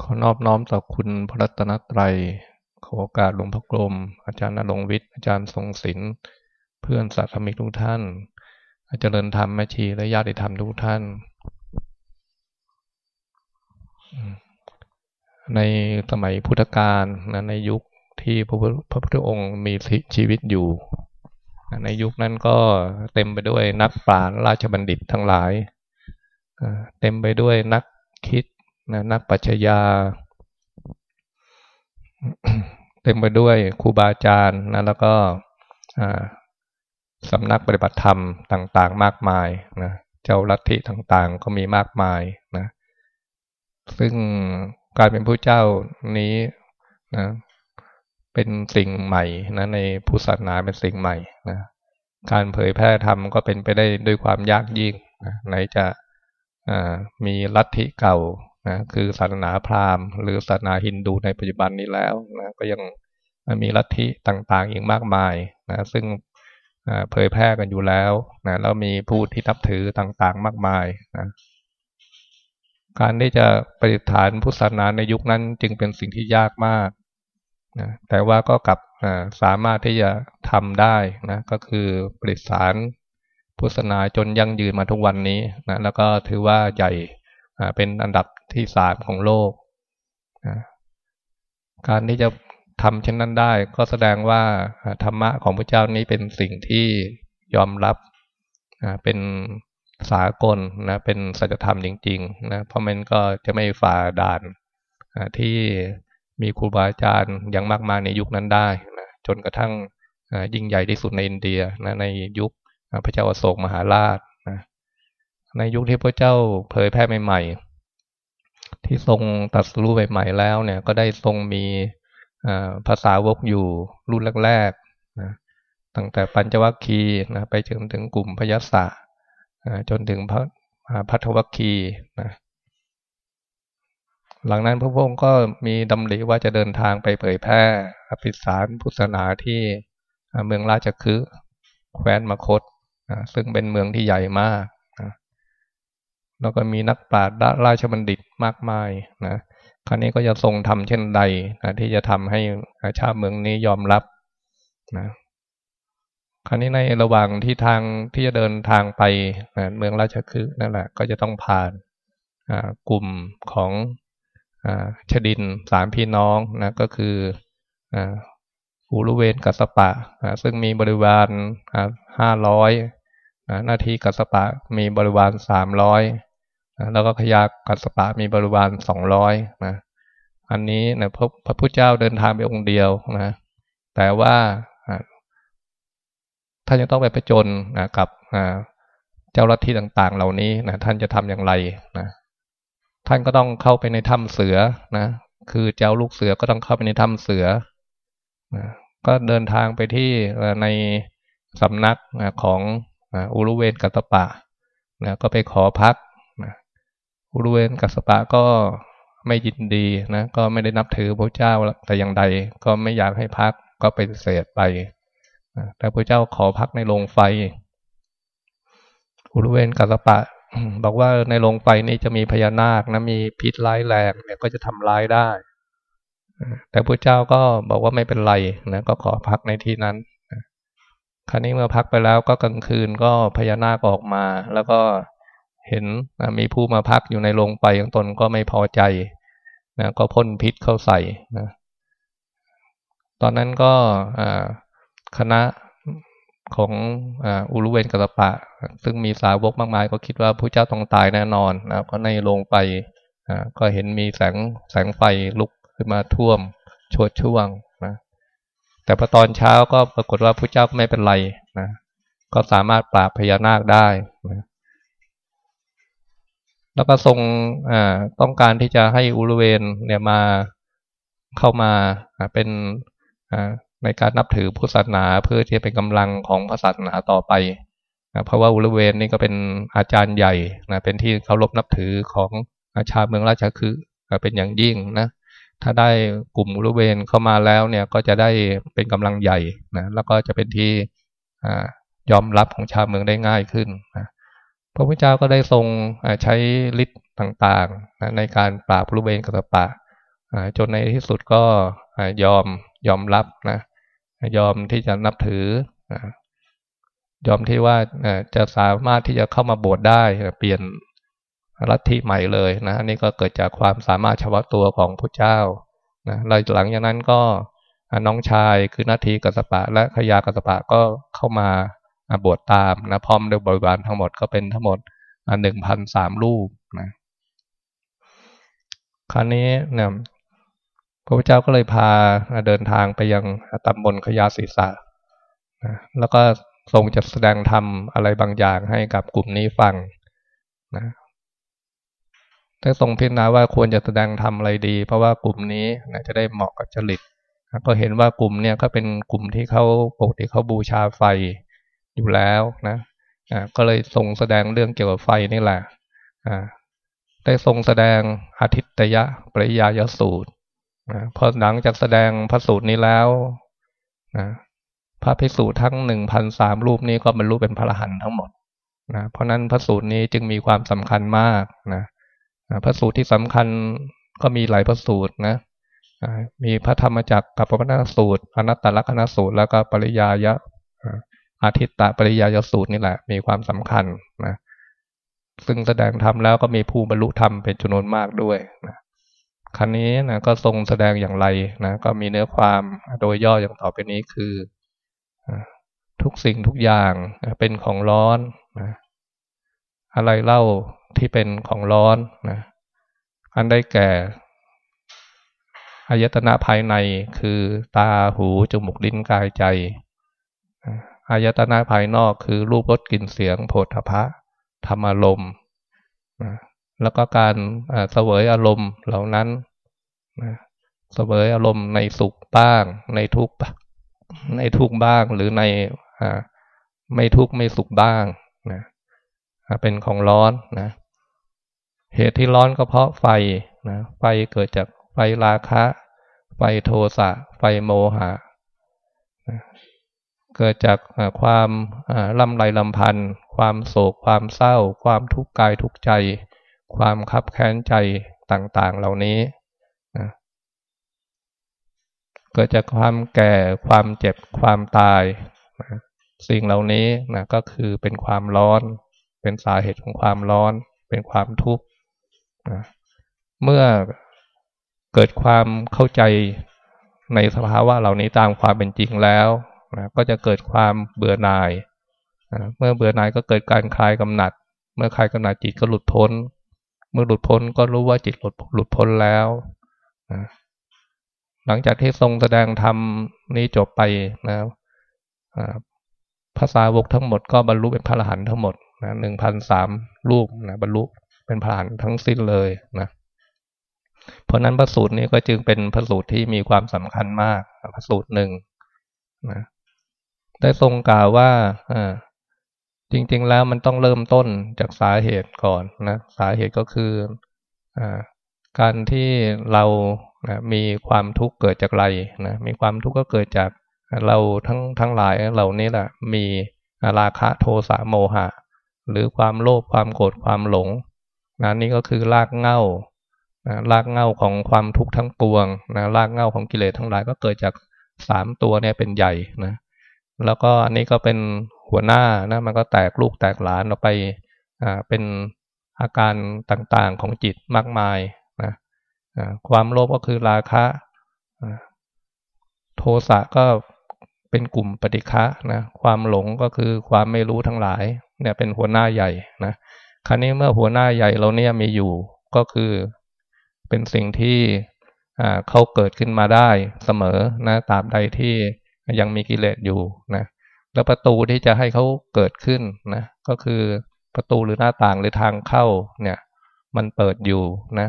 ขอนอบน้อมต่อคุณพระรัตนตรัย ขอโอกาสหลวงพ่อกรมอาจารย์นรงวิทย์ อาจารย์ทรงศิลป์ เพื่อนสัตธมิกทุกท่าน อาจารย์ธรรมแม่ชีและญาติธรรมทุกท่าน ในสมัยพุทธกาลนะในยุคที่พระพุทธองค์มีชีวิตอยู่ ในยุคนั้นก็เต็มไปด้วยนักปราชญ์ราชบัณฑิตทั้งหลาย เต็มไปด้วยนักคิด นะนักปัชญาเต็มไปด้วยครูบาอาจารย์นะแล้วก็สำนักปฏิบัติธรรมต่างๆ มากมายนะเจ้าลัทธิต่างๆ ก็มีมากมายนะซึ่งการเป็นผู้เจ้านี้นะเป็นสิ่งใหม่นะในพุทธศาสนาเป็นสิ่งใหม่นะการเผยแพร่ธรรมก็เป็นไปได้ด้วยความยากยิ่งนะไหนจะมีลัทธิเก่า นะคือศาสนาพราหมณ์ หรือศาสนาฮินดูในปัจจุบันนี้แล้วนะก็ยังมีลัทธิต่างๆอีกมากมายนะซึ่งเผยแพร่กันอยู่แล้วนะแล้วมีผู้ที่นับถือต่างๆมากมายนะการที่จะปฏิฐานพุทธศาสนาในยุคนั้นจึงเป็นสิ่งที่ยากมากนะแต่ว่าก็กลับสามารถที่จะทำได้นะก็คือปฏิฐานพุทธศาสนาจนยั่งยืนมาทุกวันนี้นะแล้วก็ถือว่าใหญ่เป็นอันดับ ที่สามของโลกนะการที่จะทำเช่นนั้นได้ ก็แสดงว่าธรรมะของพระเจ้านี้เป็นสิ่งที่ยอมรับเป็นสากลนะเป็นสัจธรรมจริงๆนะเพราะมันก็จะไม่ฝ่าด่านที่มีครูบาอาจารย์อย่างมากมายในยุคนั้นได้นะจนกระทั่งยิ่งใหญ่ที่สุดในอินเดียนะในยุคพระเจ้าอโศกมหาราชนะในยุคที่พระเจ้าเผยแพร่ใหม่ๆ ที่ทรงตัดสู้ใหม่ๆแล้วเนี่ย ก็ได้ทรงมีภาษาวกอยู่รุ่นแรกๆนะตั้งแต่ปัญจวัคคีย์นะไปจนถึงกลุ่มพยศะจนถึงพระพัทวัคคีนะหลังนั้นพระพุทธก็มีดำริว่าจะเดินทางไปเผยแพร่อภิสารพุทธศาสนาที่เมืองราชคฤห์แคว้นมคต ซึ่งเป็นเมืองที่ใหญ่มาก แล้วก็มีนักปราชญ์ราชบัณฑิตมากมายนะคราวนี้ก็จะทรงทำเช่นใดนะที่จะทำให้ชาติเมืองนี้ยอมรับนะคราวนี้ในระหว่างที่ทางที่จะเดินทางไปนะเมืองราชคฤห์นั่นแหละ ก็จะต้องผ่านกลุ่มของชดินสามพี่น้องนะก็คืออูรุเวนกัสปะซึ่งมีบริวารห้าร้อยหน้าที่กัสปะมีบริวารสามร้อย แล้วก็ขยากัสปะมีบริวารสองร้อยนะอันนี้นะพระพระพุทธเจ้าเดินทางไปองค์เดียวนะแต่ว่าท่านยังต้องไปประจนนะกับเจ้าลัทธิต่างๆ เหล่านี้นะท่านจะทำอย่างไรนะท่านก็ต้องเข้าไปในถ้ำเสือนะคือเจ้าลูกเสือก็ต้องเข้าไปในถ้ำเสือนะก็เดินทางไปที่ในสำนักของอุรุเวนกัตปะนะก็ไปขอพักนะ รุเวนกัตปะก็ไม่ยินดีนะก็ไม่ได้นับถือพระเจ้าแต่อย่างใดก็ไม่อยากให้พักก็ไปเสดไปแต่พระเจ้าขอพักในโรงไฟอุรุเวนกัตปะ บอกว่าในโรงไฟนี้จะมีพญานาคนะมีพิษร้ายแรงเนี่ยก็จะทำร้ายได้ แต่พระเจ้าก็บอกว่าไม่เป็นไรนะก็ขอพักในที่นั้นคราวนี้เมื่อพักไปแล้วก็กลางคืนก็พญานาคออกมา แล้วก็ เห็นมีผู้มาพักอยู่ในโรงไฟของตนก็ไม่พอใจนะก็พ่นพิษเข้าใส่นะตอนนั้นก็คณะของอุรุเวนกัตปะ ซึ่งมีสาวกมากมาย ก็คิดว่าพระเจ้าต้องตายแน่นอนนะก็ในโรงไฟก็เห็นมีแสงแสงไฟลุกขึ้นมาท่วมชดช่วงนะแต่พอตอนเช้าก็ปรากฏว่าพระเจ้าไม่เป็นไรนะก็สามารถปราบพญานาคได้นะ แล้วก็ทรงต้องการที่จะให้อุรุเวนเนี่ยมาเข้ามาเป็นในการนับถือพุทธศาสนาเพื่อที่จะเป็นกำลังของศาสนาต่อไปนะเพราะว่าอุรุเวนนี่ก็เป็นอาจารย์ใหญ่นะเป็นที่เคารพนับถือของอาชาเมืองราชคฤห์เป็นอย่างยิ่งนะถ้าได้กลุ่มอุรุเวนเข้ามาแล้วเนี่ยก็จะได้เป็นกำลังใหญ่นะแล้วก็จะเป็นที่ยอมรับของชาวเมืองได้ง่ายขึ้นนะ พระพุทธเจ้าก็ได้ทรงใช้ฤทธิ์ต่างๆนะในการปราบรุเวนกัตปะจนในที่สุดก็ยอมยอมรับนะยอมที่จะนับถือยอมที่ว่าจะสามารถที่จะเข้ามาบวชได้เปลี่ยนลัทธิใหม่เลยนะอันนี้ก็เกิดจากความสามารถเฉพาะตัวของพระเจ้านะหลังจากนั้นก็น้องชายคือนาทีกัสปะและขยากัสปะก็เข้ามา บวชตามนะพร้อมด้วยบริวารทั้งหมดก็เป็นทั้งหมดหนึ่งพันสามรูปนะคราวนี้เนี่ยพระพุทธเจ้าก็เลยพาเดินทางไปยังตำบลขยาศีสะนะแล้วก็ทรงจะแสดงธรรมอะไรบางอย่างให้กับกลุ่มนี้ฟังนะถ้าทรงพิจารณาว่าควรจะแสดงธรรมอะไรดี เพราะว่ากลุ่มนี้นะจะได้เหมาะกับจริต ก็เห็นว่ากลุ่มเนี่ยก็เป็นกลุ่มที่เขาปกติเขาบูชาไฟ อยู่แล้วนะก็เลยทรงแสดงเรื่องเกี่ยวกับไฟนี่แหละได้ทรงแสดงอาทิตยะปริยายสูตรพอหลังจากแสดงพระสูตรนี้แล้วนะพระภิกษุทั้งหนึ่งพันสามรูปนี้ก็บรรลุเป็นพระอรหันต์ทั้งหมดนะเพราะนั้นพระสูตรนี้จึงมีความสำคัญมากนะพระสูตรที่สำคัญก็มีหลายพระสูตรนะมีพระธรรมจักรกับพระพนสูตร อนัตตลกนสูตร แล้วก็ปริยายะ อาทิตตปริยายสูตรนี่แหละ มีความสำคัญนะซึ่งแสดงธรรมแล้วก็มีผู้บรรลุธรรมเป็นจำนวนมากด้วยนะครั้นี้นะก็ทรงแสดงอย่างไรนะก็มีเนื้อความโดยย่ออย่างต่อไปนี้คือทุกสิ่งทุกอย่างเป็นของร้อนนะอะไรเล่าที่เป็นของร้อนนะอันได้แก่อายตนะภายในคือตาหูจมูกลิ้นกายใจ อายตนะภายนอกคือรูปรสกลิ่นเสียงโผฏฐพะธรรมอารมณ์แล้วก็การเสวยอารมณ์เหล่านั้นเสวยอารมณ์ในสุขบ้าง ในทุกในทุกบ้างหรือในไม่ทุกไม่สุขบ้างนะเป็นของร้อนนะ เหตุที่ร้อนก็เพราะไฟนะไฟเกิดจากไฟราคะ ไฟโทสะ ไฟโมหะ เกิดจากความลำไรลำพันธ์ความโศกความเศร้า ความทุกข์กายทุกข์ใจ ความคับแค้นใจต่างๆ เหล่านี้เกิดจากความแก่ความเจ็บความตายนะสิ่งเหล่านี้นะก็คือเป็นความร้อน เป็นสาเหตุของความร้อน เป็นความทุกข์นะเมื่อเกิดความเข้าใจในสภาวะเหล่านี้ตามความเป็นจริงแล้ว นะก็จะเกิดความเบื่อหน่ายนะเมื่อเบื่อหน่ายก็เกิดการคลายกำหนัด เมื่อคลายกำหนัดจิตก็หลุดพ้น เมื่อหลุดพ้นก็รู้ว่าจิตหลุดหลุดพ้นแล้วนะหลังจากที่ทรงแสดงธรรมนี้จบไปนะภาษาวกทั้งหมดก็บรรลุเป็นพระอรหันต์ทั้งหมดนะหนึ่งพันสามรูปนะบรรลุเป็นพระอรหันต์ทั้งสิ้นเลยนะเพราะนั้นพระสูตรนี้ก็จึงเป็นพระสูตรที่มีความสำคัญมากพระสูตรหนึ่งนะ ได้ทรงกล่าวว่าอ่าจริง ๆ แล้วมันต้องเริ่มต้นจากสาเหตุก่อนนะสาเหตุก็คืออ่าการที่เรานะมีความทุกข์เกิดจากอะไรนะมีความทุกข์ก็เกิดจากเราทั้งทั้งหลายเหล่านี้แหละมีราคะโทสะโมหะ หรือความโลภความโกรธความหลงนะนี่ก็คือรากเง้านะรากเง้าของความทุกข์ทั้งปวงนะรากเง้าของกิเลสทั้งหลายก็เกิดจากสามตัวเนี่ยเป็นใหญ่นะ แล้วก็อันนี้ก็เป็นหัวหน้านะมันก็แตกลูกแตกหลานออกไปอ่าเป็นอาการต่างๆของจิตมากมายนะความโลภก็คือราคะโทสะก็เป็นกลุ่มปฏิฆะนะความหลงก็คือความไม่รู้ทั้งหลายเนี่ยเป็นหัวหน้าใหญ่นะครั้นี้เมื่อหัวหน้าใหญ่เราเนี่ยมีอยู่ก็คือเป็นสิ่งที่เขาเกิดขึ้นมาได้เสมอนะตราบใดที่ ยังมีกิเลสอยู่นะแล้วประตูที่จะให้เขาเกิดขึ้นนะก็คือประตูหรือหน้าต่างหรือทางเข้าเนี่ย มันเปิดอยู่นะ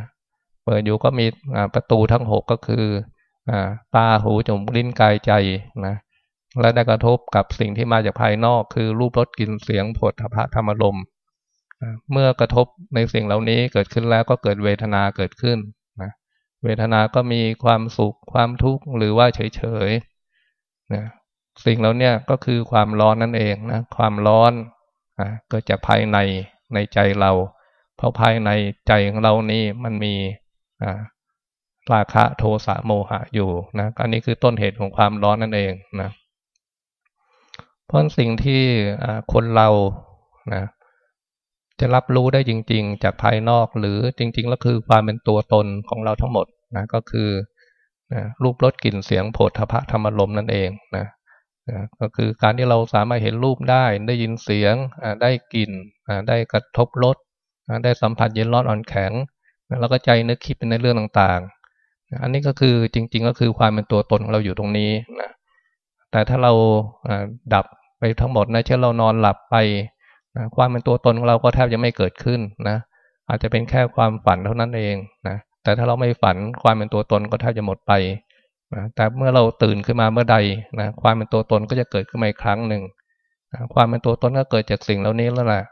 เปิดอยู่ก็มีประตูทั้งหกก็คือตาหูจมูกลิ้นกายใจนะและได้กระทบกับสิ่งที่มาจากภายนอก คือรูปรสกลิ่นเสียงผลพระธรรมลมเมื่อกระทบในสิ่งเหล่านี้เกิดขึ้นแล้วก็เกิดเวทนาเกิดขึ้นนะเวทนาก็มีความสุขความทุกข์หรือว่าเฉยๆ นะสิ่งเหล่านี้ก็คือความร้อนนั่นเองนะความร้อนนะเกิดจากภายในในใจเรา เพราะภายในใจของเรานี้มันมีราคะโทสะโมหะอยู่นะอันนี้คือต้นเหตุของความร้อนนั่นเองนะเพราะสิ่งที่คนเรานะจะรับรู้ได้จริง ๆ จากภายนอกหรือจริง ๆ แล้วคือความเป็นตัวตนของเราทั้งหมดนะก็คือ นะรูปรสกลิ่นเสียงโผฏฐพะธรรมลมนั่นเองนะนะก็คือการที่เราสามารถเห็นรูปได้ได้ยินเสียงได้กลิ่นได้กระทบรสได้สัมผัสเย็นร้อนอ่อนแข็ง แล้วก็ใจนึกคิดเป็นในเรื่องต่างๆ อันนี้ก็คือจริง ๆ ก็คือความเป็นตัวตนของเราอยู่ตรงนี้นะแต่ถ้าเราดับไปทั้งหมดนะเช่นเรานอนหลับไปนะความเป็นตัวตนของเราก็แทบจะไม่เกิดขึ้นนะอาจจะเป็นแค่ความฝันเท่านั้นเองนะ แต่ถ้าเราไม่ฝันความเป็นตัวตนก็แทบจะหมดไปนะแต่เมื่อเราตื่นขึ้นมาเมื่อใดนะความเป็นตัวตนก็จะเกิดขึ้นมาอีกครั้งหนึ่งนะความเป็นตัวตนก็เกิดจากสิ่งเหล่านี้แล้วแหละ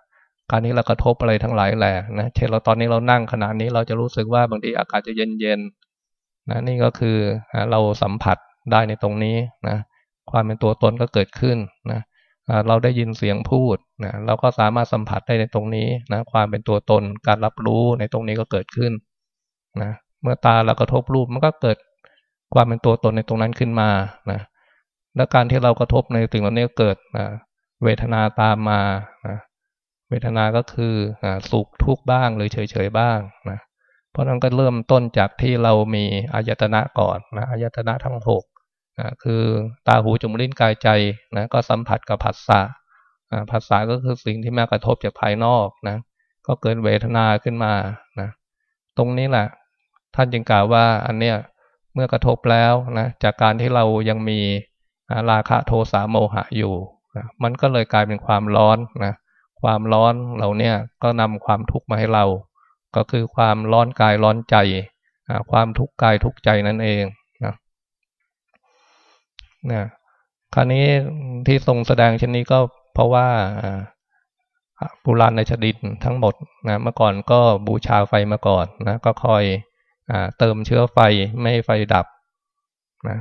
การนี้เรากระทบอะไรทั้งหลายแหละนะเช่นเราตอนนี้เรานั่งขณะนี้เราจะรู้สึกว่าบางทีอากาศจะเย็นๆนะนี่ก็คือเราสัมผัสได้ในตรงนี้นะความเป็นตัวตนก็เกิดขึ้นนะเราได้ยินเสียงพูดนะเราก็สามารถสัมผัสได้ในตรงนี้นะความเป็นตัวตนการรับรู้ในตรงนี้ก็เกิดขึ้น นะเมื่อตาเรากระทบรูปมันก็เกิดความเป็นตัวตนในตรงนั้นขึ้นมานะและการที่เรากระทบในสิ่งเหล่านี้เกิดนะเวทนาตามมานะเวทนาก็คือสุขทุกข์บ้างหรือเฉยๆบ้างนะเพราะนั้นก็เริ่มต้นจากที่เรามีอายตนะก่อนนะอายตนะทั้งหกนะคือตาหูจมูกลิ้นกายใจนะก็สัมผัสกับผัสสะผัสสะก็คือสิ่งที่มากระทบจากภายนอกนะก็เกิดเวทนาขึ้นมานะ ตรงนี้แหละ ท่านจึงกล่าวว่าอันเนี้ยเมื่อกระทบแล้วนะจากการที่เรายังมีราคะโทสะโมหะอยู่นะมันก็เลยกลายเป็นความร้อนนะความร้อนเราเนี่ยก็นำความทุกข์มาให้เรา ก็คือความร้อนกายร้อนใจความทุกข์กายทุกข์ใจนั่นเองนะนะคราวนี้ที่ทรงแสดงเช่นนี้ก็เพราะว่า ปุราณในชดินทั้งหมดนะเมื่อก่อนก็บูชาไฟมาก่อนนะก็คอยอเติมเชื้อไฟไม่ให้ไฟดับนะ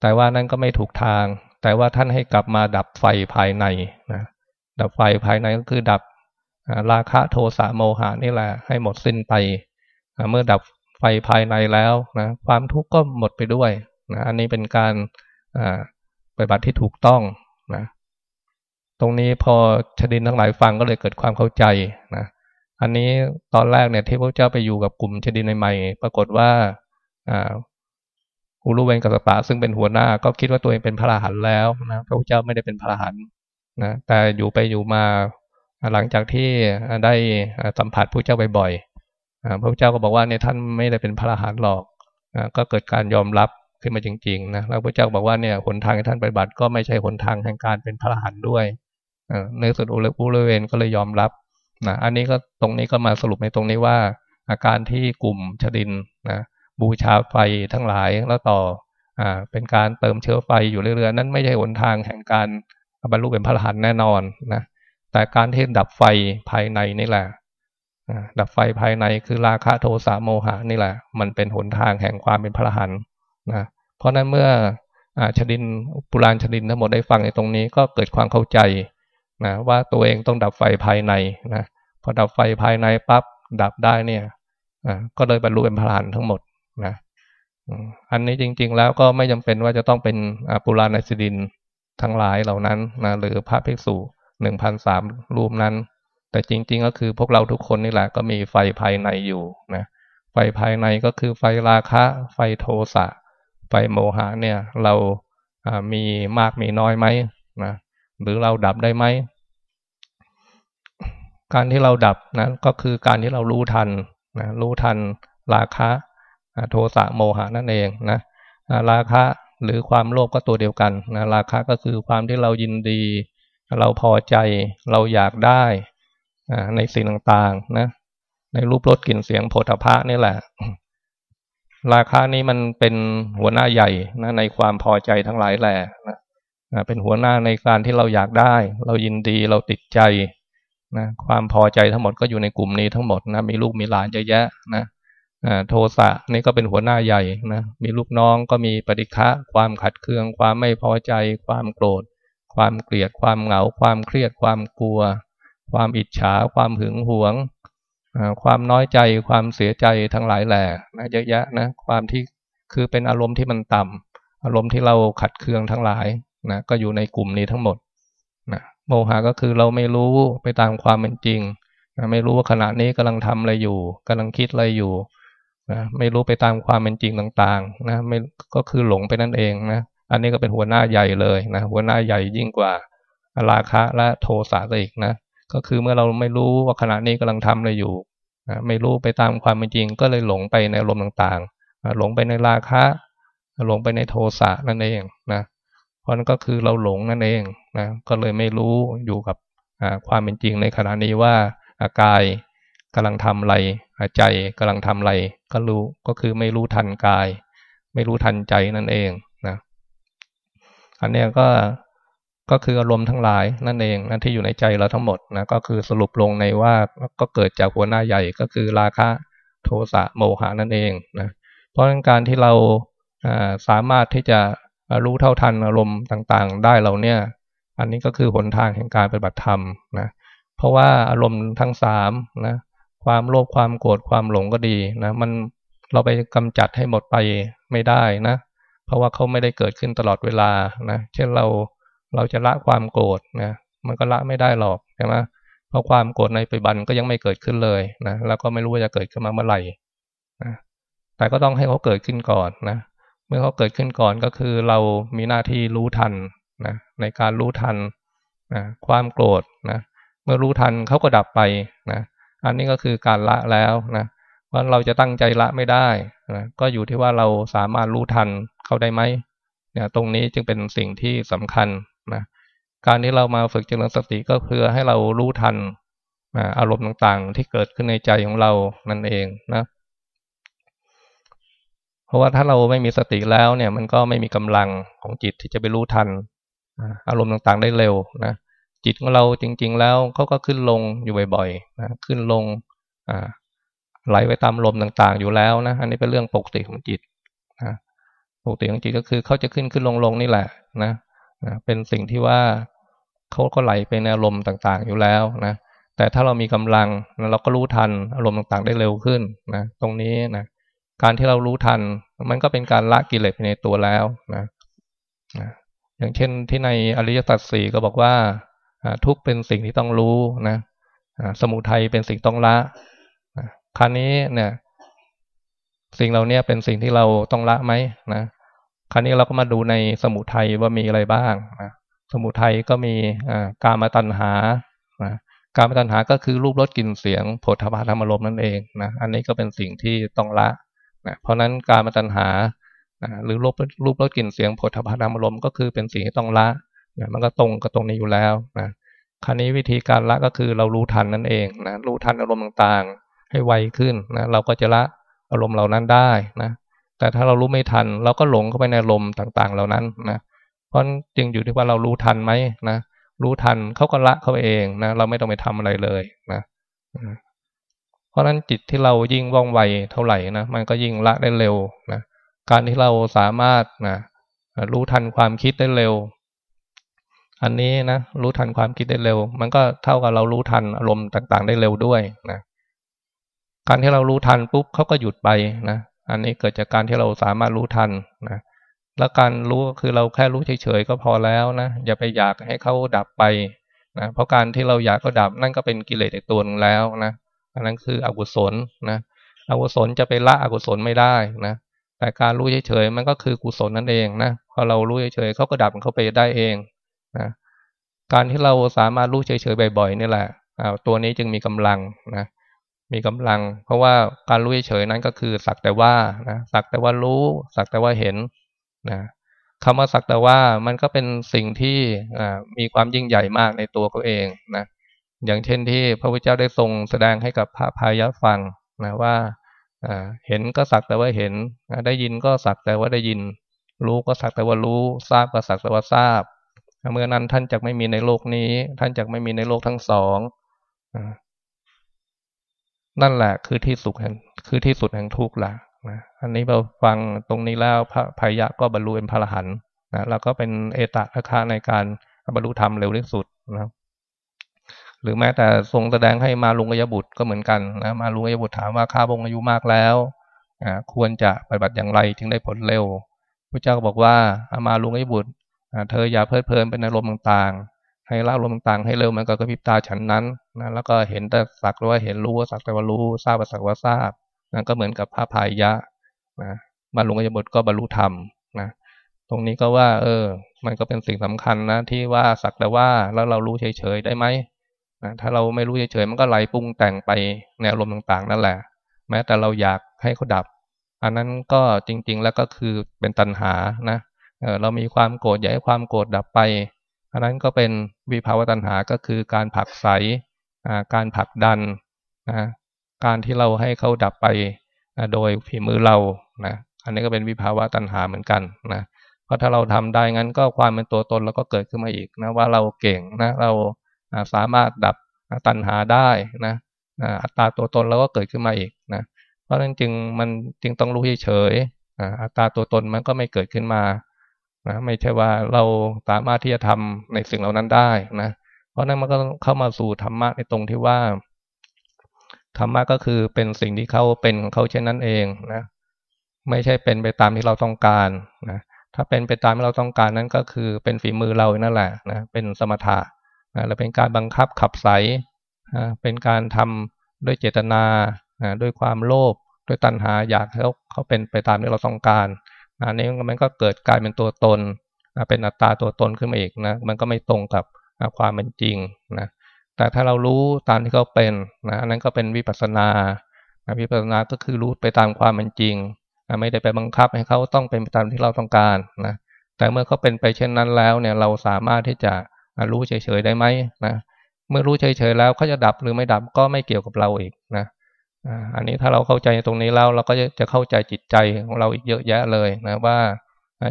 แต่ว่านั่นก็ไม่ถูกทาง แต่ว่าท่านให้กลับมาดับไฟภายในนะดับไฟภายในก็คือดับราคะโทสะโมหะนี่แหละให้หมดสิ้นไปเมื่อดับไฟภายในแล้วนะความทุกข์ก็หมดไปด้วยนะอันนี้เป็นการปฏิบัติที่ถูกต้องนะ ตรงนี้พอชดินทั้งหลายฟังก็เลยเกิดความเข้าใจนะอันนี้ตอนแรกเนี่ยที่พระเจ้าไปอยู่กับกลุ่มชดินใหม่ๆปรากฏว่าอ่าครุเวนกัสปะซึ่งเป็นหัวหน้าก็คิดว่าตัวเองเป็นพระอรหันต์แล้วนะพระเจ้าไม่ได้เป็นพระอรหันต์นะแต่อยู่ไปอยู่มาหลังจากที่ได้สัมผัสพระเจ้าบ่อยๆพระเจ้าก็บอกว่าเนี่ยท่านไม่ได้เป็นพระอรหันต์หรอกก็เกิดการยอมรับขึ้นมาจริงๆนะแล้วพระเจ้าบอกว่าเนี่ยหนทางที่ท่านปฏิบัติก็ไม่ใช่หนทางแห่งการเป็นพระอรหันต์ด้วย ในสุดอุลเวนก็เลยยอมรับนะอันนี้ก็ตรงนี้ก็มาสรุปในตรงนี้ว่า อาการที่กลุ่มชดินนะบูชาไฟทั้งหลายแล้วต่ออ่าเป็นการเติมเชื้อไฟอยู่เรื่อยๆนั้นไม่ใช่หนทางแห่งการบรรลุเป็นพระอรหันต์แน่นอนนะแต่การที่ดับไฟภายในนี่แหละดับไฟภายในคือราคะโทสะโมหะนี่แหละ มันเป็นหนทางแห่งความเป็นพระอรหันต์นะเพราะนั้นเมื่อชดินปุราณชดินทั้งหมดได้ฟังในตรงนี้ก็เกิดความเข้าใจ นะว่าตัวเองต้องดับไฟภายในนะพอดับไฟภายในปั๊บดับได้เนี่ยก็เลยบรรลุเป็นพระอรหันต์ทั้งหมดนะอันนี้จริง ๆ แล้วก็ไม่จำเป็นว่าจะต้องเป็นปุราณชดินทั้งหลายเหล่านั้นนะหรือพระภิกษุหนึ่งพันสามรูปนั้น แต่จริง ๆ ก็คือพวกเราทุกคนนี่แหละก็มีไฟภายในอยู่นะไฟภายในก็คือไฟราคะ ไฟโทสะไฟโมหะเนี่ยเรามีมากมีน้อยไหมนะ หรือเราดับได้ไหม การที่เราดับนะก็คือการที่เรารู้ทันนะรู้ทันราคะโทสะโมหะนั่นเองนะราคะหรือความโลภก็ตัวเดียวกันนะราคะก็คือความที่เรายินดี เราพอใจเราอยากได้ในสิ่งต่างๆนะในรูปรสกลิ่นเสียงโผฏฐะนี่แหละ ราคานี้มันเป็นหัวหน้าใหญ่นะในความพอใจทั้งหลายแหละนะ เป็นหัวหน้าในการที่เราอยากได้ เรายินดีเราติดใจนะความพอใจทั้งหมดก็อยู่ในกลุ่มนี้ทั้งหมดนะมีลูกมีหลานเยอะแยะนะโทสะนี่ก็เป็นหัวหน้าใหญ่นะมีลูกน้องก็มีปฏิฆะความขัดเคือง ความไม่พอใจ ความโกรธ ความเกลียด ความเหงา ความเครียด ความกลัว ความอิจฉา ความหึงหวง ความน้อยใจ ความเสียใจทั้งหลายแหล่นะเยอะแยะนะความที่คือเป็นอารมณ์ที่มันต่ำอารมณ์ที่เราขัดเคืองทั้งหลาย นะก็อยู่ในกลุ่มนี้ทั้งหมดนะโมหะก็คือเราไม่รู้ไปตามความเป็นจริงนะไม่รู้ว่าขณะนี้กำลังทำอะไรอยู่กำลังคิดอะไรอยู่นะไม่รู้ไปตามความเป็นจริงต่างๆนะไม่ก็คือหลงไปนั่นเองนะอันนี้ก็เป็นหัวหน้าใหญ่เลยนะหัวหน้าใหญ่ยิ่งกว่าราคะและโทสะอีกนะก็คือเมื่อเราไม่รู้ว่าขณะนี้กำลังทำอะไรอยู่นะไม่รู้ไปตามความเป็นจริง ก็เลยหลงไปในอารมณ์ต่างๆ หลงไปในราคะ หลงไปในโทสะนั่นเองนะ เพราะนั้นก็คือเราหลงนั่นเองนะก็เลยไม่รู้อยู่กับความเป็นจริงในขณะนี้ว่าอากายกำลังทำอะไรใจกำลังทำอะไร ก็รู้ก็คือไม่รู้ทันกาย ไม่รู้ทันใจนั่นเองนะอันนี้ก็ก็คืออารมณ์ทั้งหลายนั่นเองนั่นที่อยู่ในใจเราทั้งหมดนะก็คือสรุปลงในว่าก็เกิดจากหัวหน้าใหญ่ก็คือราคะโทสะโมหะนั่นเองนะเพราะงั้นการที่เราสามารถที่จะ รู้เท่าทันอารมณ์ต่างๆ ได้เราเนี่ย อันนี้ก็คือหนทางแห่งการปฏิบัติธรรมนะเพราะว่าอารมณ์ทั้งสามนะความโลภความโกรธความหลงก็ดีนะมันเราไปกำจัดให้หมดไปไม่ได้นะเพราะว่าเขาไม่ได้เกิดขึ้นตลอดเวลานะเช่นเราเราจะละความโกรธนะมันก็ละไม่ได้หรอกใช่ไหมเพราะความโกรธในปัจจุบันก็ยังไม่เกิดขึ้นเลยนะแล้วก็ไม่รู้ว่าจะเกิดขึ้นมาเมื่อไหร่นะแต่ก็ต้องให้เขาเกิดขึ้นก่อนนะ เมื่อเขาเกิดขึ้นก่อนก็คือเรามีหน้าที่รู้ทันนะในการรู้ทันนะความโกรธนะเมื่อรู้ทันเขาก็ดับไปนะอันนี้ก็คือการละแล้วนะเพราเราจะตั้งใจละไม่ได้นะก็อยู่ที่ว่าเราสามารถรู้ทันเขาได้ไหมเนี่ยตรงนี้จึงเป็นสิ่งที่สำคัญนะการที่เรามาฝึกเจริญสติก็เพื่อให้เรารู้ทันอารมณ์ต่างๆ ที่เกิดขึ้นในใจของเรานั่นเองนะ เพราะว่าถ้าเราไม่มีสติแล้วเนี่ย มันก็ไม่มีกำลังของจิตที่จะไปรู้ทันอารมณ์ต่างๆได้เร็วนะจิตของเราจริง ๆ แล้วเขาก็ขึ้นลงอยู่บ่อยๆนะขึ้นลงไหลไปตามลมต่างๆ อยู่แล้วนะอันนี้เป็นเรื่องปกติของจิตนะปกติของจิตก็คือเขาจะขึ้นขึ้นลงลงนี่แหละนะนะเป็นสิ่งที่ว่าเขาก็ไหลไปในอารมณ์ต่างๆ อยู่แล้วนะแต่ถ้าเรามีกำลังเราก็รู้ทันอารมณ์ต่างๆ ได้เร็วขึ้นนะตรงนี้นะ การที่เรารู้ทัน มันก็เป็นการละกิเลสไปในตัวแล้วนะนะอย่างเช่นที่ในอริยสัจสี่ก็บอกว่าทุกเป็นสิ่งที่ต้องรู้นะสมุทัยเป็นสิ่งต้องละคราวนี้เนี่ย สิ่งเหล่านี้เป็นสิ่งที่เราต้องละไหมนะคราวนี้เราก็มาดูในสมุทัยว่ามีอะไรบ้างนะสมุทัยก็มีการมาตัณหานะการมาตัณหาก็คือรูปรสกลิ่นเสียงโผฏฐาธรรมารมนั่นเองนะอันนี้ก็เป็นสิ่งที่ต้องละ นะเพราะนั้นการมาตัณหานะหรือรูปรูปรสกลิ่นเสียงผฏฐาธรรมารมณ์ก็คือเป็นสิ่งที่ต้องละนะมันก็ตรงกับตรงนี้อยู่แล้วนะคราวนี้วิธีการละก็คือเรารู้ทันนั่นเองนะรู้ทันอารมณ์ต่างๆ ให้ไวขึ้นนะเราก็จะละอารมณ์เหล่านั้นได้นะแต่ถ้าเรารู้ไม่ทัน เราก็หลงเข้าไปในลมต่างๆ เหล่านั้นนะเพราะจึงอยู่ที่ว่าเรารู้ทันไหมนะรู้ทันเขาก็ละเขาเองนะเราไม่ต้องไปทำอะไรเลยนะ ราะฉะนั้นจิตที่เรายิ่งว่องไวเท่าไหร่นะมันก็ยิ่งละได้เร็วนะการที่เราสามารถนะรู้ทันความคิดได้เร็ว อันนี้นะรู้ทันความคิดได้เร็ว มันก็เท่ากับเรารู้ทันอารมณ์ต่าง ๆ ได้เร็วด้วยนะการที่เรารู้ทันปุ๊บเขาก็หยุดไปนะอันนี้เกิดจากการที่เราสามารถรู้ทันนะแล้วการรู้ก็คือเราแค่รู้เฉยๆก็พอแล้วนะอย่าไปอยากให้เขาดับไปนะเพราะการที่เราอยากก็ดับนั่นก็เป็นกิเลสอีกตัวนึงแล้วนะ อันนั้นคืออกุศลนะอกุศลจะไปละอกุศลไม่ได้นะแต่การรู้เฉยๆมันก็คือกุศลนั่นเองนะพอเรารู้เฉยๆเขาก็ดับเขาไปได้เองนะการที่เราสามารถรู้เฉยๆบ่อยๆนี่แหละตัวนี้จึงมีกำลังนะมีกำลัง เพราะว่าการรู้เฉยนั้นก็คือสักแต่ว่านะสักแต่ว่ารู้ สักแต่ว่าเห็นนะคำว่าสักแต่ว่ามันก็เป็นสิ่งที่มีความยิ่งใหญ่มากในตัวเขาเองนะ อย่างเช่นที่พระพุทธเจ้าได้ทรงแสดงให้กับพระพายะฟังนะว่าเห็นก็สักแต่ว่าเห็น ได้ยินก็สักแต่ว่าได้ยิน รู้ก็สักแต่ว่ารู้ ทราบก็สักแต่ว่าทราบ เมื่อนั้นท่านจะไม่มีในโลกนี้ ท่านจะไม่มีในโลกทั้งสองนั่นแหละคือที่สุดแห่งคือที่สุดแห่งทุกข์ละนะอันนี้เราฟังตรงนี้แล้วพระพายะก็บรรลุเป็นพระอรหันต์นะแล้วก็เป็นเอตตะคาในการบรรลุธรรมเร็วที่สุดนะครับ หรือแม้แต่ทรงแสดงให้มาลุงกยบุตรก็เหมือนกันนะมาลุงกยบุตรถามว่าข้าพงอายุมากแล้วควรจะปฏิบัติอย่างไรจึงได้ผลเร็วพระเจ้าก็บอกว่าอามาลุงกยบุตรเธออย่าเพลิดเพลินเป็นอารมณ์ต่างๆ ให้ละลมณ์ต่างๆให้เร็วมันก็กระพริบตาฉันนั้นนะแล้วก็เห็นแต่สักว่าเห็นรู้ว่าสักแต่ว่ารู้ทราบว่าสักว่าทราบนั่นก็เหมือนกับพระพายะนะมาลุงกยบุตรก็บรรลุธรรมนะตรงนี้ก็ว่า เออ มันก็เป็นสิ่งสำคัญนะที่ว่าสักแต่ว่าแล้วเรารู้เฉยๆได้ไหม นะถ้าเราไม่รู้เฉยๆมันก็ไหลปรุงแต่งไปในอารมณ์ต่างๆ นั่นแหละ แม้แต่เราอยากให้เขาดับ อันนั้นก็จริง ๆ แล้วก็คือเป็นตัณหานะเออเรามีความโกรธอยากให้ความโกรธดับไป อันนั้นก็เป็นวิภาวะตัณหาก็คือการผักใสการผลักดันนะการที่เราให้เขาดับไปโดยฝีมือเรานะอันนี้ก็เป็นวิภาวะตัณหาเหมือนกันนะเพราะถ้าเราทำได้งั้นก็ความเป็นตัวตนเราก็เกิดขึ้นมาอีกนะว่าเราเก่งนะเรา สามารถดับตัณหาได้นะอัตตาตัวตนเราก็เกิดขึ้นมาอีกนะเพราะฉะนั้นจึงมันจึงต้องรู้เฉยๆอัตตาตัวตนมันก็ไม่เกิดขึ้นมานะไม่ใช่ว่าเราสามารถที่จะทำในสิ่งเหล่านั้นได้นะเพราะนั้นมันก็เข้ามาสู่ธรรมะในตรงที่ว่าธรรมะก็คือเป็นสิ่งที่เขาเป็นของเขาเช่นนั้นเองนะไม่ใช่เป็นไปตามที่เราต้องการนะถ้าเป็นไปตามที่เราต้องการนั้นก็คือเป็นฝีมือเรานั่นแหละนะเป็นสมถะ และเป็นการบังคับขับใสเป็นการทำด้วยเจตนาด้วยความโลภด้วยตัณหาอยากให้เขาเขาเป็นไปตามที่เราต้องการนะนี้มันก็เกิดกลายเป็นตัวตนเป็นอัตตาตัวตนขึ้นมาอีกนะมันก็ไม่ตรงกับความเป็นจริงนะแต่ถ้าเรารู้ตามที่เขาเป็นนะอันนั้นก็เป็นวิปัสสนาวิปัสสนาก็คือรู้ไปตามความเป็นจริงไม่ได้ไปบังคับให้เขาต้องเป็นไปตามที่เราต้องการนะแต่เมื่อเขาเป็นไปเช่นนั้นแล้วเนี่ยเราสามารถที่จะ รู้เฉยๆได้ไหมนะเมื่อรู้เฉยๆแล้วเขาจะดับหรือไม่ดับก็ไม่เกี่ยวกับเราอีกนะอันนี้ถ้าเราเข้าใจตรงนี้แล้วเราก็จะเข้าใจจิตใจของเราอีกเยอะแยะเลยนะว่า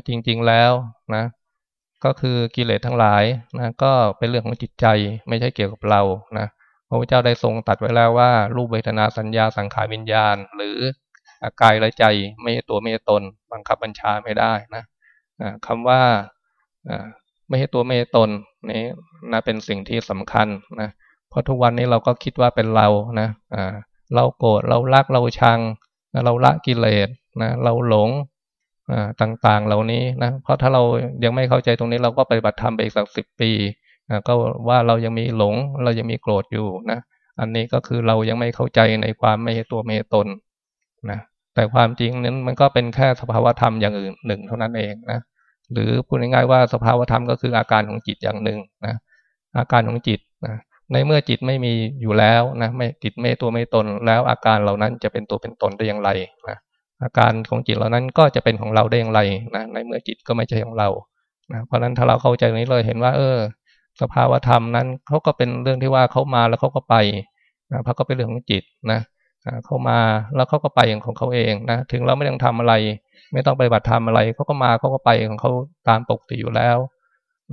จริง ๆแล้วนะ ก็คือกิเลสทั้งหลายนะก็เป็นเรื่องของจิตใจไม่ใช่เกี่ยวกับเรานะพระพุทธเจ้าได้ทรงตัดไว้แล้วว่า รูปเวทนาสัญญาสังขารวิญญาณ หรือกายและใจไม่ใช่ตัวไม่ใช่ตน บังคับบัญชาไม่ได้นะคำว่า ไม่ใช่ตัวไม่ใช่ตนนี่นะเป็นสิ่งที่สำคัญนะเพราะทุกวันนี้เราก็คิดว่าเป็นเรานะเราโกรธเรารักเราชังเราละกิเลสนะเราหลงต่างๆเหล่านี้นะเพราะถ้าเรายังไม่เข้าใจตรงนี้เราก็ไปบัติธรรมไปอีกสักสิบปีก็ว่าเรายังมีหลงเรายังมีโกรธอยู่นะอันนี้ก็คือเรายังไม่เข้าใจในความไม่ใช่ตัวไม่ใช่ตนนะแต่ความจริงนั้นมันก็เป็นแค่สภาวธรรมอย่างอื่นหนึ่งเท่านั้นเองนะ หรือพูดง่ายๆว่าสภาวธรรมก็คืออาการของจิตอย่างหนึ่งนะอาการของจิตนะในเมื่อจิตไม่มีอยู่แล้วนะไม่จิตไม่ตัวไม่ตนแล้วอาการเหล่านั้นจะเป็นตัวเป็นตนได้อย่างไรนะอาการของจิตเหล่านั้นก็จะเป็นของเราได้อย่างไรนะในเมื่อจิตก็ไม่ใช่ของเรานะเพราะฉะนั้นถ้าเราเข้าใจตรงนี้เลยเห็นว่า เออ สภาวธรรมนั้นเขาก็เป็นเรื่องที่ว่าเขามาแล้วเขาก็ไปนะเพราะก็เป็นเรื่องของจิตนะ เข้ามาแล้วเขาก็ไปอย่างของเขาเองนะถึงเราไม่ต้องทำอะไร ไม่ต้องไปบัติธรรมอะไรเขาก็มาเขาก็ไปของเขาตามปกติอยู่แล้ว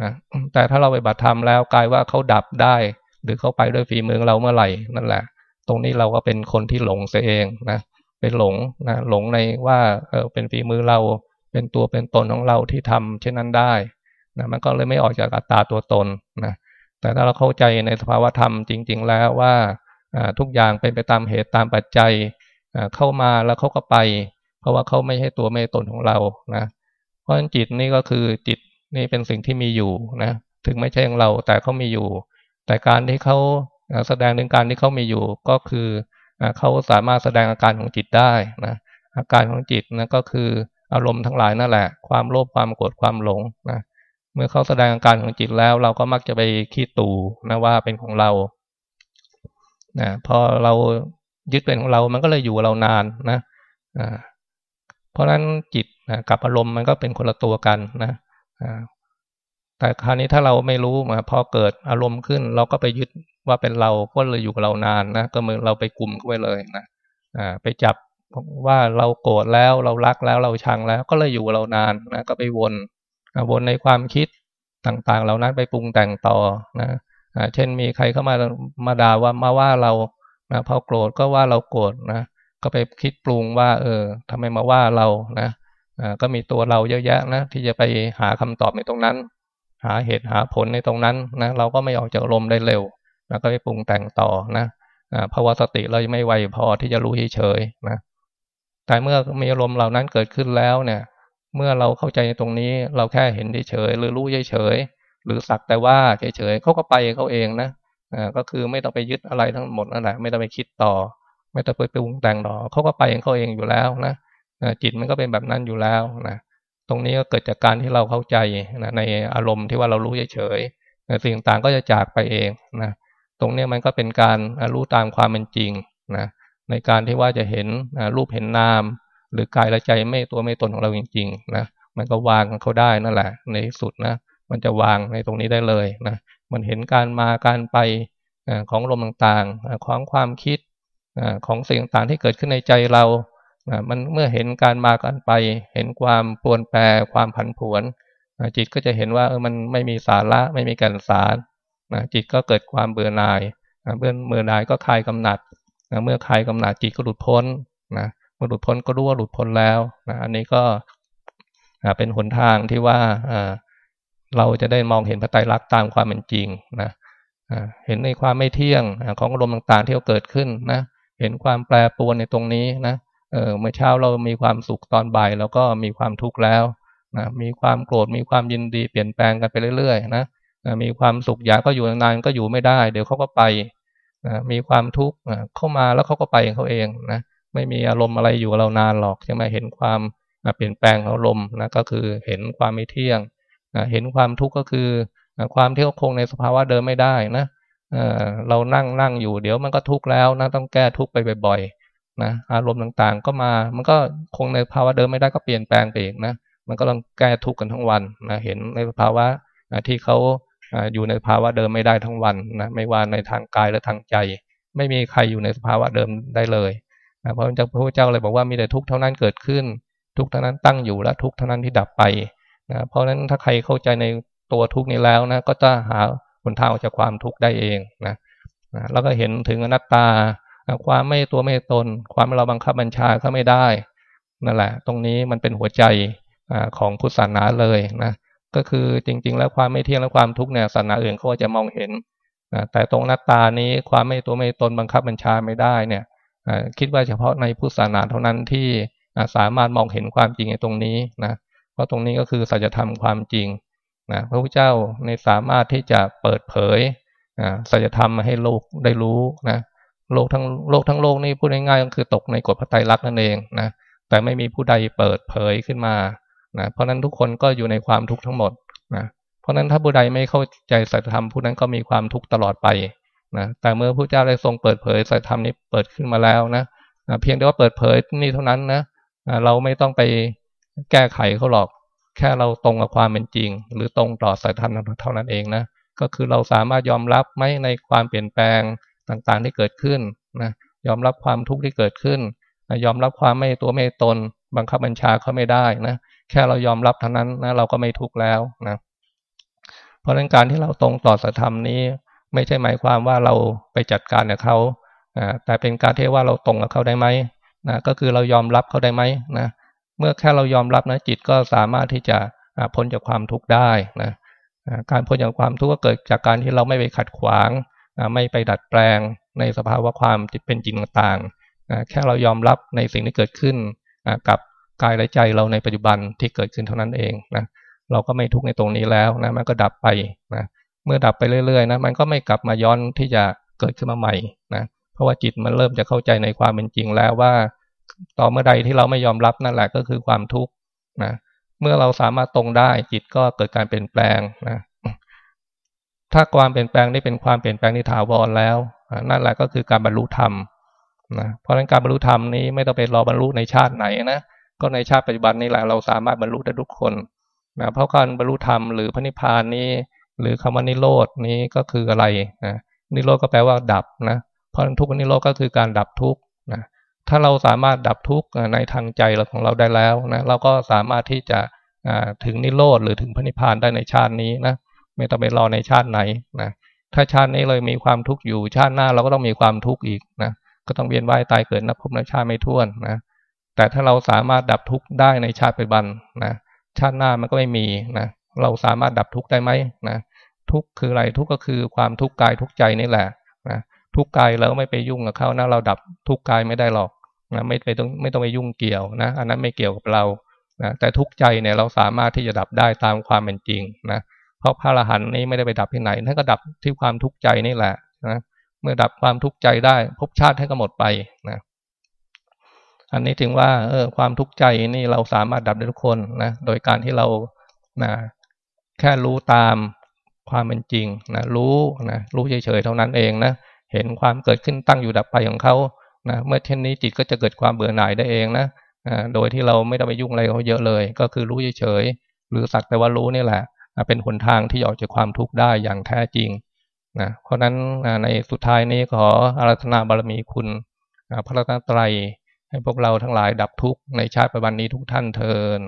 นะแต่ถ้าเราไปบัติธรรมแล้วกลายว่าเขาดับได้ หรือเขาไปด้วยฝีมือเราเมื่อไหร่นั่นแหละ ตรงนี้เราก็เป็นคนที่หลงเสียเองนะเป็นหลงนะหลงในว่าเออเป็นฝีมือเราเป็นตัวเป็นตนของเราที่ทำเช่นนั้นได้นะมันก็เลยไม่ออกจากอัตตาตัวตนนะแต่ถ้าเราเข้าใจในสภาวะธรรมจริง ๆ แล้วว่า ทุกอย่างเป็นไปตามเหตุตามปัจจัยเข้ามาแล้วเขาก็ไป เพราะว่าเขาไม่ใช่ตัวไม่ตนของเรานะเพราะฉะนั้นจิตนี่ก็คือจิตนี่เป็นสิ่งที่มีอยู่นะถึงไม่ใช่ของเราแต่เขามีอยู่ แต่การที่เขาแสดงถึงการที่เขามีอยู่ก็คือเขาสามารถแสดงอาการของจิตได้นะอาการของจิตนะก็คืออารมณ์ทั้งหลายนั่นแหละ ความโลภความโกรธความหลงนะเมื่อเขาแสดงอาการของจิตแล้ว เราก็มักจะไปคิดตู่นะว่าเป็นของเรา นะพอเรายึดเป็นของเรา มันก็เลยอยู่เรานานนะอ่าเพราะฉะนั้นจิตนะกับอารมณ์มันก็เป็นคนละตัวกันนะอ่าแต่คราวนี้ถ้าเราไม่รู้มาพอเกิดอารมณ์ขึ้น เราก็ไปยึดว่าเป็นเราก็เลยอยู่กับเรานานนะก็เหมือนเราไปกลุ่มไว้าไปเลยนะอ่าไปจับว่าเราโกรธแล้วเรารักแล้วเราชังแล้วก็เลยอยู่เรานานนะก็ไปวนวนในความคิดต่างๆ เหล่านั้นไปปรุงแต่งต่อนะ เช่นมีใครเข้ามามาด่าว่ามาว่าเรานะพอโกรธก็ว่าเราโกรธนะก็ไปคิดปรุงว่า เออทำไมมาว่าเรานะก็มีตัวเราเยอะแยะนะที่จะไปหาคำตอบในตรงนั้น หาเหตุหาผลในตรงนั้นนะเราก็ไม่ออกจากลมได้เร็วแล้วก็ไปปรุงแต่งต่อนะภาวะสติเราไม่ไวพอที่จะรู้เฉยๆนะแต่เมื่อมีอารมณ์เหล่านั้นเกิดขึ้นแล้วเนี่ย เมื่อเราเข้าใจในตรงนี้ เราแค่เห็นเฉยหรือรู้เฉย หรือสักแต่ว่าเฉยๆเขาก็ไปเขาเองนะอ่าก็คือไม่ต้องไปยึดอะไรทั้งหมดนั่นแหละไม่ต้องไปคิดต่อ ไม่ต้องไปปรุงแต่งต่อเขาก็ไปของเขาเองอยู่แล้วนะจิตมันก็เป็นแบบนั้นอยู่แล้วนะตรงนี้ก็เกิดจากการที่เราเข้าใจนะในอารมณ์ที่ว่าเรารู้เฉยๆสิ่งต่างก็จะจากไปเองนะตรงนี้มันก็เป็นการรู้ตามความเป็นจริงนะในการที่ว่าจะเห็นรูปเห็นนาม หรือกายและใจไม่ตัวไม่ตนของเราจริงๆนะมันก็วางเขาได้นั่นแหละในสุดนะ มันจะวางในตรงนี้ได้เลยนะมันเห็นการมาการไปของลมต่างๆ ของความคิดของสิ่งต่างๆที่เกิดขึ้นในใจเรามันเมื่อเห็นการมาการไป เห็นความปวนแปรความผันผวนจิตก็จะเห็นว่าเออมันไม่มีสาระไม่มีการสารจิตก็เกิดความเบื่อหน่ายเบื่อเบื่อหน่ายก็คลายกำหนัดเมื่อคลายกำหนัดจิตก็หลุดพ้นนะเมื่อหลุดพ้นก็รู้ว่าหลุดพ้นแล้วนะอันนี้ก็เป็นหนทางที่ว่า เราจะได้มองเห็นพระไตรลักษณ์ตามความเป็นจริงนะเห็นในความไม่เที่ยงของอารมณ์ต่างๆ ที่เกิดขึ้นนะ เห็นความแปรปรวนในตรงนี้นะเออเมื่อเช้าเรามีความสุขตอนบ่ายแล้วก็มีความทุกข์แล้วนะมีความโกรธมีความยินดีเปลี่ยนแปลงกันไปเรื่อยๆนะมีความสุขอยากก็อยู่นานก็อยู่ไม่ได้ เดี๋ยวเขาก็ไปนะมีความทุกข์เข้ามาแล้วเขาก็ไปเขาเองนะไม่มีอารมณ์อะไรอยู่เรานานหรอกใช่ไหมเห็นความเปลี่ยนแปลงของอารมณ์นะก็คือเห็นความไม่เที่ยง เห็นความทุกข์ก็คือความที่คงในสภาวะเดิมไม่ได้นะเรานั่งนั่งอยู่เดี๋ยวมันก็ทุกข์แล้วนะต้องแก้ทุกข์ไปบ่อยๆนะอารมณ์ต่างๆ ก็มา มันก็คงในภาวะเดิมไม่ได้ก็เปลี่ยนแปลงไปเองนะมันก็ต้องแก้ทุกข์กันทั้งวันนะเห็นในภาวะที่เขาอยู่ในภาวะเดิมไม่ได้ทั้งวันนะไม่ว่าในทางกายและทางใจ ไม่มีใครอยู่ในสภาวะเดิมได้เลยนะเพราะพระพุทธเจ้าเลยบอกว่ามีแต่ทุกข์เท่านั้นเกิดขึ้น ทุกข์เท่านั้นตั้งอยู่และทุกข์เท่านั้นที่ดับไป นะเพราะฉะนั้นถ้าใครเข้าใจในตัวทุกข์นี้แล้วนะ ก็จะหาหนทางออกจากความทุกข์ได้เองนะนะแล้วก็เห็นถึงอนัตตา ความไม่ตัวไม่ตน ความเราบังคับบัญชาเขาไม่ได้นั่นแหละ ตรงนี้มันเป็นหัวใจของพุทธศาสนาเลยนะก็คือจริง ๆ แล้วความไม่เที่ยงและความทุกข์เนี่ยศาสนาอื่นเขาจะมองเห็นนะแต่ตรงนัตตานี้ความไม่ตัวไม่ตนบังคับบัญชาไม่ได้เนี่ยคิดว่าเฉพาะในพุทธศาสนาเท่านั้นที่สามารถมองเห็นความจริงในตรงนี้นะ ราะตรงนี้ก็คือสัจธรรมความจริงนะพระพุทธเจ้าในสามารถที่จะเปิดเผยสัจธรรมมาให้โลกได้รู้นะโลกทั้งโลกทั้งโลกนี่พูดง่ายๆก็คือตกในกฎพระไตรลักษณ์นั่นเองนะแต่ไม่มีผู้ใดเปิดเผยขึ้นมานะเพราะนั้นทุกคนก็อยู่ในความทุกข์ทั้งหมดนะเพราะนั้นถ้าผู้ใดไม่เข้าใจสัจธรรมผู้นั้นก็มีความทุกข์ตลอดไปนะแต่เมื่อพระเจ้าได้ทรงเปิดเผยสัจธรรมนี้เปิดขึ้นมาแล้วนะนะเพียงแต่ว่าเปิดเผยนี่เท่านั้นนะเราไม่ต้องไป แก้ไขเขาหรอก แค่เราตรงกับความเป็นจริง หรือตรงต่อสัจธรรมเท่านั้นเองนะก็คือเราสามารถยอมรับไหมในความเปลี่ยนแปลงต่างๆที่เกิดขึ้นนะยอมรับความทุกข์ที่เกิดขึ้นยอมรับความไม่ตัวไม่ตน บังคับบัญชาเขาไม่ได้นะแค่เรายอมรับเท่านั้นนะเราก็ไม่ทุกข์แล้วนะเพราะนั้นการที่เราตรงต่อสัจธรรมนี้ ไม่ใช่หมายความว่าเราไปจัดการกับเขาแต่เป็นการที่ว่าเราตรงกับเขาได้ไหมนะก็คือเรายอมรับเขาได้ไหมนะ เมื่อแค่เรายอมรับนะจิตก็สามารถที่จะพ้นจากความทุกข์ได้นะการพ้นจากความทุกข์ก็เกิดจากการที่เราไม่ไปขัดขวาง ไม่ไปดัดแปลงในสภาวะความเป็นจริงต่างๆ แค่เรายอมรับในสิ่งที่เกิดขึ้นกับกายและใจเราในปัจจุบันที่เกิดขึ้นเท่านั้นเองนะเราก็ไม่ทุกข์ในตรงนี้แล้วนะมันก็ดับไปนะเมื่อดับไปเรื่อยๆนะมันก็ไม่กลับมาย้อนที่จะเกิดขึ้นมาใหม่นะเพราะว่าจิตมันเริ่มจะเข้าใจในความเป็นจริงแล้วว่า ต่อเมื่อใดที่เราไม่ยอมรับนั่นแหละก็คือความทุกข์นะเมื่อเราสามารถตรงได้จิตก็เกิดการเปลี่ยนแปลงนะถ้าความเปลี่ยนแปลงนี่เป็นความเปลี่ยนแปลงที่ถาวรแล้วนั่นแหละก็คือการบรรลุธรรมนะเพราะฉะนั้นการบรรลุธรรมนี้ไม่ต้องไปรอบรรลุในชาติไหนนะก็ในชาติปัจจุบันนี้แหละเราสามารถบรรลุได้ทุกคนนะเพราะการบรรลุธรรมหรือพระนิพพานนี้ หรือคำว่านิโรดนี้ก็คืออะไรนะนิโรธก็แปลว่าดับนะเพราะทุกนิโรธก็คือการดับทุกนะ ถ้าเราสามารถดับทุกข์ในทางใจของเราได้แล้วนะเราก็สามารถที่จะถึงนิโรธหรือถึงพระนิพพานได้ในชาตินี้นะไม่ต้องไปรอในชาติไหนนะถ้าชาตินี้เลยมีความทุกข์อยู่ชาติหน้าเราก็ต้องมีความทุกข์อีกนะก็ต้องเวียนว่ายตายเกิดนับพบนับชาติไม่ท้วนนะแต่ถ้าเราสามารถดับทุกข์ได้ในชาติปัจจุบันนะชาติหน้ามันก็ไม่มีนะเราสามารถดับทุกข์ได้ไหมนะทุกข์คืออะไรทุกข์ก็คือความทุกข์กายทุกข์ใจนี่แหละ ทุกกายเราไม่ไปยุ่งกับเขานะเราดับทุกกายไม่ได้หรอกนะไม่ไปต้องไม่ต้องไปยุ่งเกี่ยวนะ อันนั้นไม่เกี่ยวกับเรานะแต่ทุกใจเนี่ยเราสามารถที่จะดับได้ตามความเป็นจริงนะเพราะพระอรหันต์นี้ไม่ได้ไปดับที่ไหนท่านก็ดับที่ความทุกข์ใจนี่แหละนะเมื่อดับความทุกข์ใจได้ภพชาติให้ก็หมดไปนะอันนี้ถึงว่าเออความทุกข์ใจนี่เราสามารถดับได้ทุกคนนะโดยการที่เรานะแค่รู้ตามความเป็นจริงนะรู้นะรู้เฉยๆเท่านั้นเองนะ เห็นความเกิดขึ้นตั้งอยู่ดับไปของเขานะเมื่อเช่นนี้จิตก็จะเกิดความเบื่อหน่ายได้เองนะโดยที่เราไม่ต้องไปยุ่งอะไรเขาเยอะเลย ก็คือรู้เฉยๆหรือสักแต่ว่ารู้นี่แหละ เป็นหนทางที่ออกจากความทุกข์ได้อย่างแท้จริงนะเพราะนั้นในสุดท้ายนี้ขออารัธนาบารมีคุณพระรัตนตรัยให้พวกเราทั้งหลายดับทุกข์ในชาติปัจจุบันนี้ทุกท่านเทิน